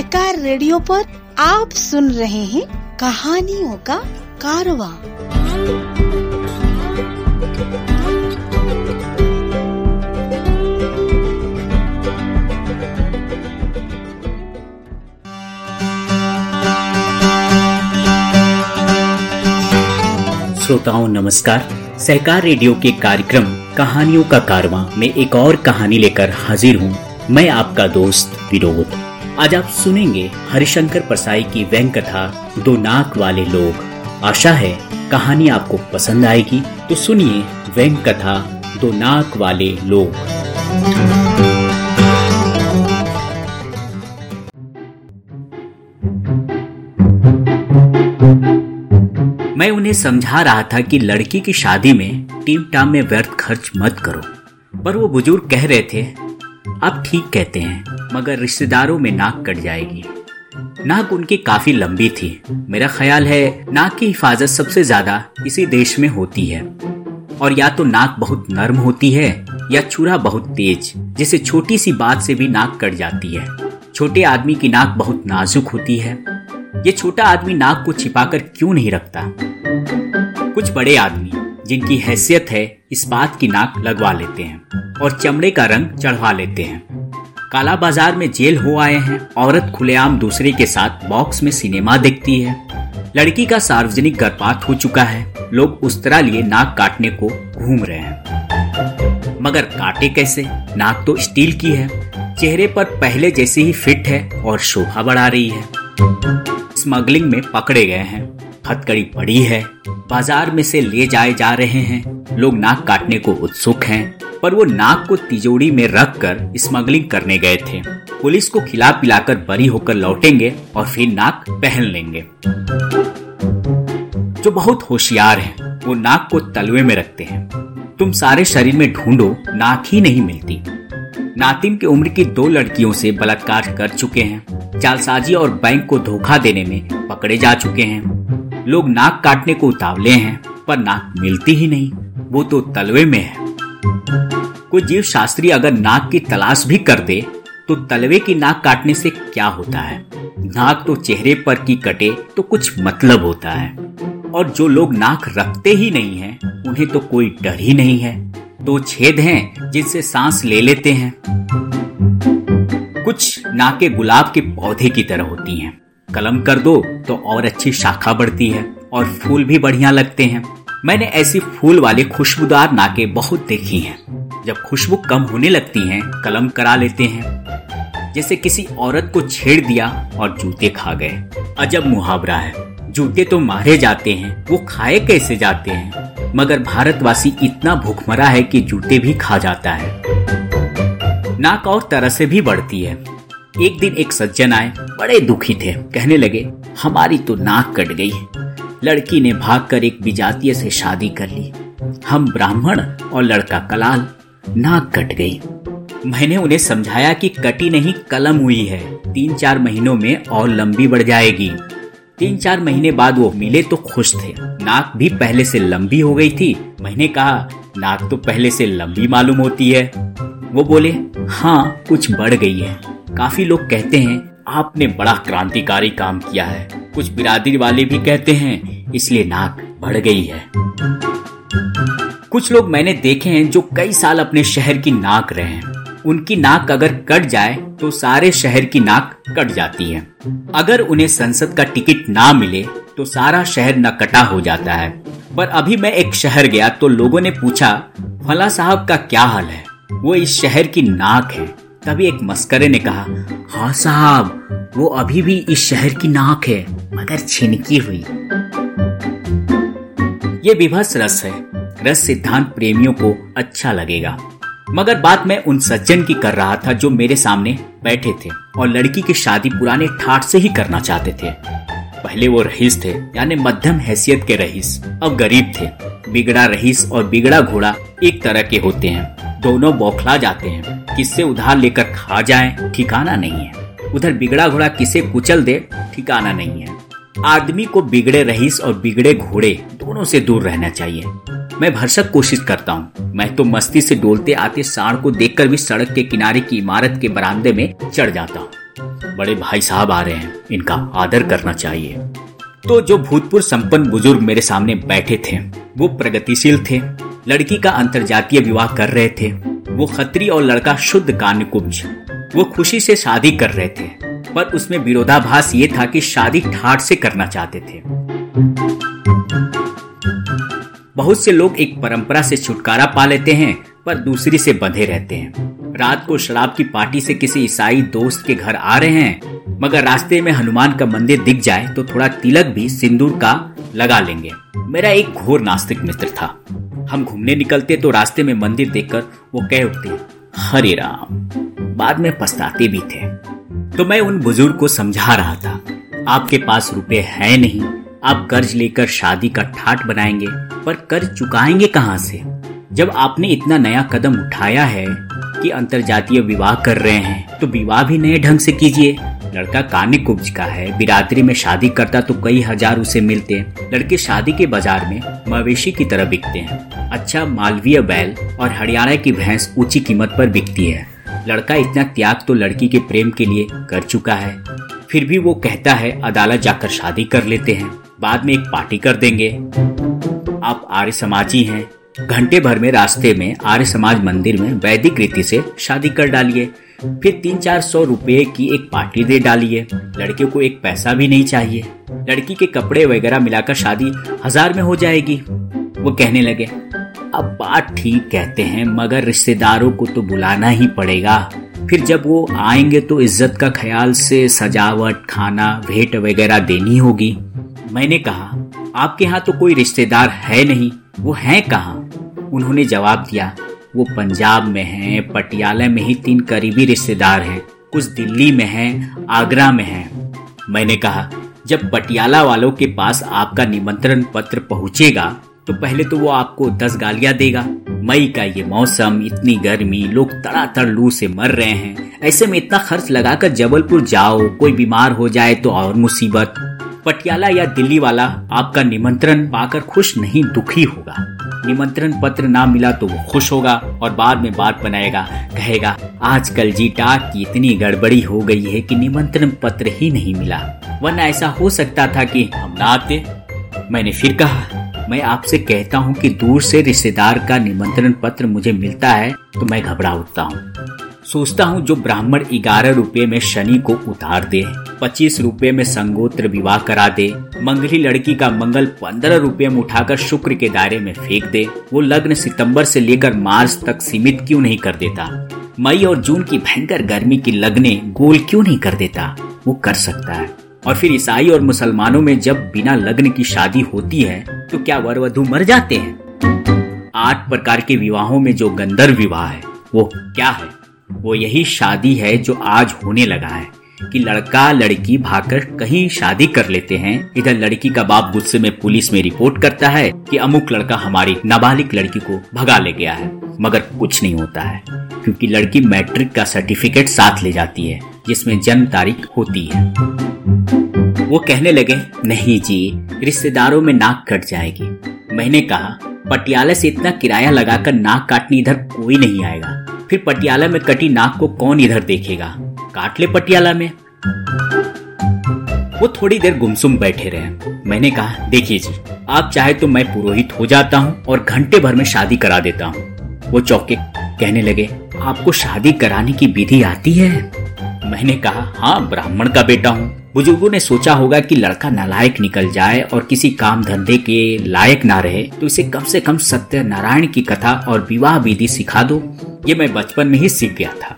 सहकार radio पर आप सुन रहे हैं कहानियों का कारवा। श्रोताओं, नमस्कार। सहकार रेडियो के कार्यक्रम कहानियों का कारवा में एक और कहानी लेकर हाजिर हूँ। मैं आपका दोस्त विनोद। आज आप सुनेंगे हरिशंकर परसाई की व्यंग कथा दो नाक वाले लोग। आशा है कहानी आपको पसंद आएगी तो सुनिए व्यंग कथा दो नाक वाले लोग। मैं उन्हें समझा रहा था कि लड़की की शादी में टीम टाम में व्यर्थ खर्च मत करो, पर वो बुज़ुर्ग कह रहे थे, आप ठीक कहते हैं मगर रिश्तेदारों में नाक कट जाएगी। नाक उनकी काफ़ी लंबी थी। मेरा ख्याल है, नाक की हिफाजत सबसे ज़्यादा इसी देश में होती है। और या तो नाक बहुत नर्म होती है, या छुरा बहुत तेज, जिसे छोटी सी बात से भी नाक कट जाती है। छोटे आदमी की नाक बहुत नाजुक होती है। ये छोटा आदमी नाक को छिपाकर क्यों नहीं रखता? कुछ बड़े आदमी, जिनकी हैसियत है, इस बात की नाक लगवा लेते हैं, और चमड़े का रंग चढ़वा लेते हैं। काला बाज़ार में जेल हो आए हैं। औरत खुलेआम दूसरे के साथ बॉक्स में सिनेमा देखती है। लड़की का सार्वजनिक गर्भपात हो चुका है। लोग उस तरह लिए नाक काटने को घूम रहे हैं। मगर काटे कैसे? नाक तो स्टील की है। चेहरे पर पहले जैसी ही फिट है और शोभा बढ़ा रही है। स्मगलिंग में पकड़े गए हैं। हथकड़ी पड़ी है। बाज़ार में से ले जाए जा रहे हैं। लोग नाक काटने को उत्सुक हैं। पर वो नाक को तिजोड़ी में रख कर स्मगलिंग करने गए थे। पुलिस को खिला पिलाकर बरी होकर लौटेंगे और फिर नाक पहन लेंगे। जो बहुत होशियार हैं, वो नाक को तलवे में रखते हैं। तुम सारे शरीर में ढूंढो, नाक ही नहीं मिलती। नातिम की उम्र की दो लड़कियों से बलात्कार कर चुके हैं। जालसाजी और बैंक को धोखा देने में पकड़े जा चुके हैं। लोग नाक काटने को उतावले हैं, पर नाक मिलती ही नहीं। वो तो तलवे में है। कोई जीव शास्त्री अगर नाक की तलाश भी कर दे तो तलवे की नाक काटने से क्या होता है? नाक तो चेहरे पर की कटे तो कुछ मतलब होता है। और जो लोग नाक रखते ही नहीं हैं, उन्हें तो कोई डर ही नहीं है। दो छेद हैं, जिनसे सांस ले लेते हैं। कुछ नाके गुलाब के पौधे की तरह होती हैं। कलम कर दो तो और अच्छी शाखा बढ़ती है, और फूल भी बढ़िया लगते हैं। मैंने ऐसी फूल वाले खुशबूदार नाके बहुत देखी हैं। जब खुशबू कम होने लगती हैं, कलम करा लेते हैं। जैसे किसी औरत को छेड़ दिया और जूते खा गए। अजब मुहावरा है। जूते तो मारे जाते हैं, वो खाए कैसे जाते हैं? मगर भारतवासी इतना भूखमरा है कि जूते भी खा जाता है। नाक और तरह से भी बढ़ती है। एक दिन एक सज्जन आए, बड़े दुखी थे। कहने लगे, हमारी तो नाक कट गई लड़की ने भागकर एक विजातीय से शादी कर ली। हम ब्राह्मण और लड़का कलाल, नाक कट गई। मैंने उन्हें समझाया कि कटी नहीं, कलम हुई है। तीन चार महीनों में और लंबी बढ़ जाएगी। तीन चार महीने बाद वो मिले तो खुश थे। नाक भी पहले से लंबी हो गई थी। मैंने कहा, नाक तो पहले से लंबी मालूम होती है। वो बोले हाँ कुछ बढ़ गई है। काफ़ी लोग कहते हैं आपने बड़ा क्रांतिकारी काम किया है। कुछ बिरादरी वाले भी कहते हैं, इसलिए नाक बढ़ गई है। कुछ लोग मैंने देखे हैं जो कई साल अपने शहर की नाक रहे हैं। उनकी नाक अगर कट जाए तो सारे शहर की नाक कट जाती है। अगर उन्हें संसद का टिकट ना मिले तो सारा शहर न कटा हो जाता है। पर अभी मैं एक शहर गया तो लोगों ने पूछा, फला साहब का क्या हाल है? वो इस शहर की नाक है। तभी एक मस्करे ने कहा हाँ साहब, वो अभी भी इस शहर की नाक है, मगर छिनकी हुई। ये विभस रस है। रस सिद्धांत प्रेमियों को अच्छा लगेगा। मगर बात मैं उन सज्जन की कर रहा था जो मेरे सामने बैठे थे और लड़की की शादी पुराने ठाट से ही करना चाहते थे। पहले वो रहीस थे, यानी मध्यम हैसियत के रहीस, अब गरीब थे। बिगड़ा रहीस और बिगड़ा घोड़ा एक तरह के होते हैं। दोनों बौखला जाते हैं। किससे उधार लेकर खा जाए, ठिकाना नहीं है। उधर बिगड़ा घोड़ा किसे कुचल दे, ठिकाना नहीं है। आदमी को बिगड़े रहीस और बिगड़े घोड़े दोनों से दूर रहना चाहिए। मैं भरसक कोशिश करता हूँ। मैं तो मस्ती से डोलते आते सांड को देखकर भी सड़क के किनारे की इमारत के बरामदे में चढ़ जाता हूँ। बड़े भाई साहब आ रहे हैं। इनका आदर करना चाहिए। तो जो भूतपूर्व संपन्न बुज़ुर्ग मेरे सामने बैठे थे, वो प्रगतिशील थे। लड़की का अंतरजातीय विवाह कर रहे थे। वो खत्री और लड़का शुद्ध कान्य कुब्ज वो खुशी से शादी कर रहे थे। पर उसमें विरोधाभास ये था कि शादी ठाट से करना चाहते थे। बहुत से लोग एक परंपरा से छुटकारा पा लेते हैं, पर दूसरी से बंधे रहते हैं। रात को शराब की पार्टी से किसी ईसाई दोस्त के घर आ रहे हैं, मगर रास्ते में हनुमान का मंदिर दिख जाए तो थोड़ा तिलक भी सिंदूर का लगा लेंगे। मेरा एक घोर नास्तिक मित्र था। हम घूमने निकलते तो रास्ते में मंदिर देखकर वो कह उठते, हरे राम। बाद में पछताते भी थे। तो मैं उन बुज़ुर्ग को समझा रहा था, आपके पास रुपए है नहीं। आप कर्ज लेकर शादी का ठाट बनाएँगे, पर कर्ज चुकाएँगे कहाँ से? जब आपने इतना नया कदम उठाया है कि अंतरजातीय विवाह कर रहे हैं तो विवाह भी नए ढंग से कीजिए। लड़का काने कुब्ज का है, बिरादरी में शादी करता तो कई हज़ार उसे मिलते हैं। लड़के शादी के बाज़ार में मवेशी की तरह बिकते हैं। अच्छा मालवीय बैल और हरियाणा की भैंस ऊँची कीमत पर बिकती है। लड़का इतना त्याग तो लड़की के प्रेम के लिए कर चुका है। फिर भी वो कहता है, अदालत जाकर शादी कर लेते हैं, बाद में एक पार्टी कर देंगे। आप आर्य समाजी हैं घंटे भर में रास्ते में आर्य समाज मंदिर में वैदिक रीति से शादी कर डालिए। फिर तीन चार सौ रुपए की एक पार्टी दे डालिए। लड़के को एक पैसा भी नहीं चाहिए। लड़की के कपड़े वगैरह मिलाकर शादी हज़ार में हो जाएगी, वो कहने लगे। अब बात ठीक कहते हैं, मगर रिश्तेदारों को तो बुलाना ही पड़ेगा। फिर जब वो आएँगे तो इज़्ज़त का ख्याल से सजावट, खाना, भेंट वगैरह देनी होगी। मैंने कहा, आपके यहाँ तो कोई रिश्तेदार है नहीं, वो है कहाँ? उन्होंने जवाब दिया, वो पंजाब में है, पटियाला में ही तीन करीबी रिश्तेदार हैं, कुछ दिल्ली में हैं, आगरा में हैं। मैंने कहा, जब पटियाला वालों के पास आपका निमंत्रण पत्र पहुंचेगा तो पहले तो वो आपको दस गालियाँ देगा। मई का ये मौसम, इतनी गर्मी, लोग तड़ातड़ लू से मर रहे हैं। ऐसे में इतना खर्च लगाकर जबलपुर जाओ, कोई बीमार हो जाए तो और मुसीबत। पटियाला या दिल्ली वाला आपका निमंत्रण पाकर खुश नहीं, दुखी होगा। निमंत्रण पत्र ना मिला तो वो खुश होगा और बाद में बात बनाएगा। कहेगा आजकल जी टाक की इतनी गड़बड़ी हो गई है कि निमंत्रण पत्र ही नहीं मिला। वरना ऐसा हो सकता था कि हम ना आते। मैंने फिर कहा, मैं आपसे कहता हूँ कि दूर से रिश्तेदार का निमंत्रण पत्र मुझे मिलता है तो मैं घबरा उठता हूँ। सोचता हूँ जो ब्राह्मण ग्यारह रुपए में शनि को उतार दे, पच्चीस रुपए में संगोत्र विवाह करा दे, मंगली लड़की का मंगल पंद्रह रुपए में उठाकर शुक्र के दायरे में फेंक दे, वो लग्न सितंबर से लेकर मार्च तक सीमित क्यों नहीं कर देता? मई और जून की भयंकर गर्मी की लगने गोल क्यों नहीं कर देता? वो कर सकता है। और फिर ईसाई और मुसलमानों में जब बिना लग्न की शादी होती है तो क्या वर वधु मर जाते हैं? आठ प्रकार के विवाहों में जो गंधर्व विवाह है, वो क्या है? वो यही शादी है जो आज होने लगा है कि लड़का लड़की भागकर कहीं शादी कर लेते हैं। इधर लड़की का बाप गुस्से में पुलिस में रिपोर्ट करता है कि अमुक लड़का हमारी नाबालिग लड़की को भगा ले गया है, मगर कुछ नहीं होता है, क्योंकि लड़की मैट्रिक का सर्टिफिकेट साथ ले जाती है, जिसमें जन्म तारीख होती है। वो कहने लगे, नहीं जी, रिश्तेदारों में नाक कट जाएगी। मैंने कहा पटियाला से इतना किराया लगाकर नाक काटने इधर कोई नहीं आएगा। फिर पटियाला में कटी नाक को कौन इधर देखेगा? काट ले पटियाला में। वो थोड़ी देर गुमसुम बैठे रहे। मैंने कहा, देखिए जी, आप चाहे तो मैं पुरोहित हो जाता हूँ और घंटे भर में शादी करा देता हूँ। वो चौके कहने लगे, आपको शादी कराने की विधि आती है? मैंने कहा हाँ ब्राह्मण का बेटा हूँ। बुज़ुर्गों ने सोचा होगा कि लड़का नालायक निकल जाए और किसी काम धंधे के लायक ना रहे तो इसे कम से कम सत्य नारायण की कथा और विवाह विधि सिखा दो। ये मैं बचपन में ही सीख गया था।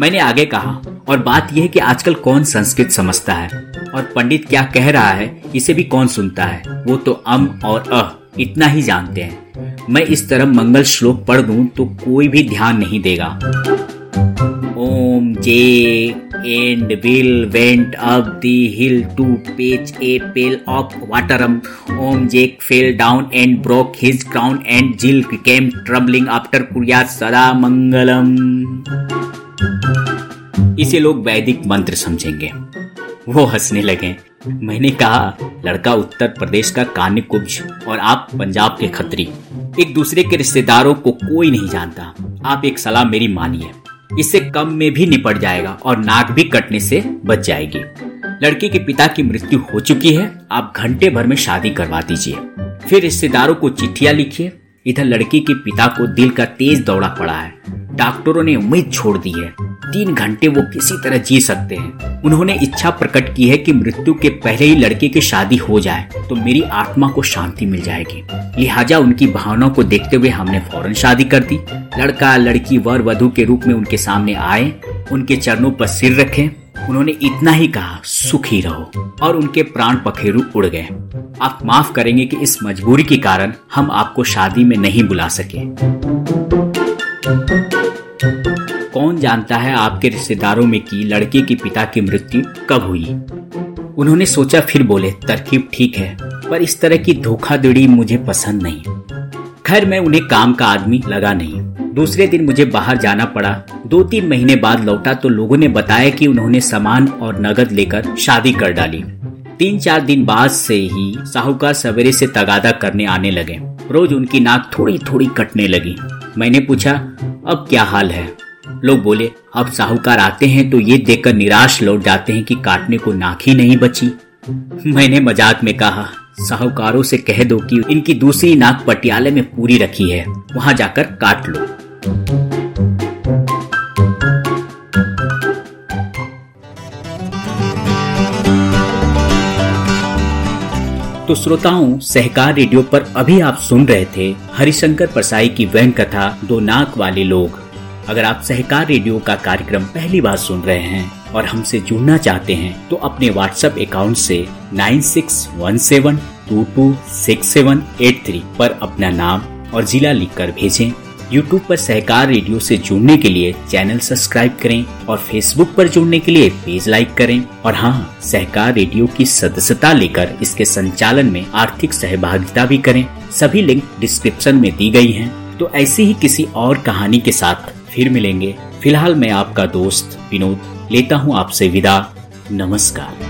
मैंने आगे कहा, और बात यह कि आजकल कौन संस्कृत समझता है? और पंडित क्या कह रहा है, इसे भी कौन सुनता है? वो तो अम और अ, इतना ही जानते हैं। मैं इस तरह मंगल श्लोक पढ़ दूँ तो कोई भी ध्यान नहीं देगा। ओम Jack and Jill went up the hill to fetch a pail of water Om Jack fell down and broke his crown and Jill came tumbling after कुरिया सदा मंगलम इसे लोग वैदिक मंत्र समझेंगे। वो हंसने लगे। मैंने कहा, लड़का उत्तर प्रदेश का कानी कुछ और आप पंजाब के खतरी। एक दूसरे के रिश्तेदारों को कोई नहीं जानता। आप एक सलाह मेरी मानिए। इससे कम में भी निपट जाएगा और नाक भी कटने से बच जाएगी। लड़के के पिता की मृत्यु हो चुकी है, आप घंटे भर में शादी करवा दीजिए। फिर रिश्तेदारों को चिट्ठियाँ लिखिए। इधर लड़की के पिता को दिल का तेज दौड़ा पड़ा है। डॉक्टरों ने उम्मीद छोड़ दी है। तीन घंटे वो किसी तरह जी सकते हैं। उन्होंने इच्छा प्रकट की है कि मृत्यु के पहले ही लड़के की शादी हो जाए तो मेरी आत्मा को शांति मिल जाएगी। लिहाजा उनकी भावनाओं को देखते हुए हमने फ़ौरन शादी कर दी। लड़का, लड़की वर वधु के रूप में उनके सामने आए, उनके चरणों पर सिर रखे। उन्होंने इतना ही कहा, सुखी रहो। और उनके प्राण पखेरु उड़ गए। आप माफ़ करेंगे कि इस मजबूरी के कारण हम आपको शादी में नहीं बुला सके। कौन जानता है आपके रिश्तेदारों में की लड़के के पिता की मृत्यु कब हुई? उन्होंने सोचा, फिर बोले, तरकीब ठीक है, पर इस तरह की धोखाधड़ी मुझे पसंद नहीं। खैर, मैं उन्हें काम का आदमी लगा नहीं। दूसरे दिन मुझे बाहर जाना पड़ा। दो तीन महीने बाद लौटा तो लोगों ने बताया कि उन्होंने सामान और नगद लेकर शादी कर डाली। तीन चार दिन बाद से ही साहूकार सवेरे से तगादा करने आने लगे। रोज उनकी नाक थोड़ी थोड़ी कटने लगी। मैंने पूछा अब क्या हाल है? लोग बोले, अब साहूकार आते हैं तो ये देखकर निराश लौट जाते हैं कि काटने को नाक ही नहीं बची। मैंने मज़ाक में कहा, साहूकारों से कह दो कि इनकी दूसरी नाक पटियाले में पूरी रखी है, वहाँ जाकर काट लो। तो श्रोताओं, सहकार रेडियो पर अभी आप सुन रहे थे हरिशंकर परसाई की व्यंग कथा, दो नाक वाले लोग। अगर आप सहकार रेडियो का कार्यक्रम पहली बार सुन रहे हैं और हमसे जुड़ना चाहते हैं तो अपने व्हाट्सएप अकाउंट से nine six one seven two two six seven eight three पर अपना नाम और जिला लिखकर भेजें। यूट्यूब पर सहकार रेडियो से जुड़ने के लिए चैनल सब्सक्राइब करें और फेसबुक पर जुड़ने के लिए पेज लाइक करें। और हाँ सहकार रेडियो की सदस्यता लेकर इसके संचालन में आर्थिक सहभागिता भी करें। सभी लिंक डिस्क्रिप्शन में दी गई हैं। तो ऐसी ही किसी और कहानी के साथ फिर मिलेंगे। फ़िलहाल मैं आपका दोस्त विनोद लेता हूँ आपसे विदा। नमस्कार।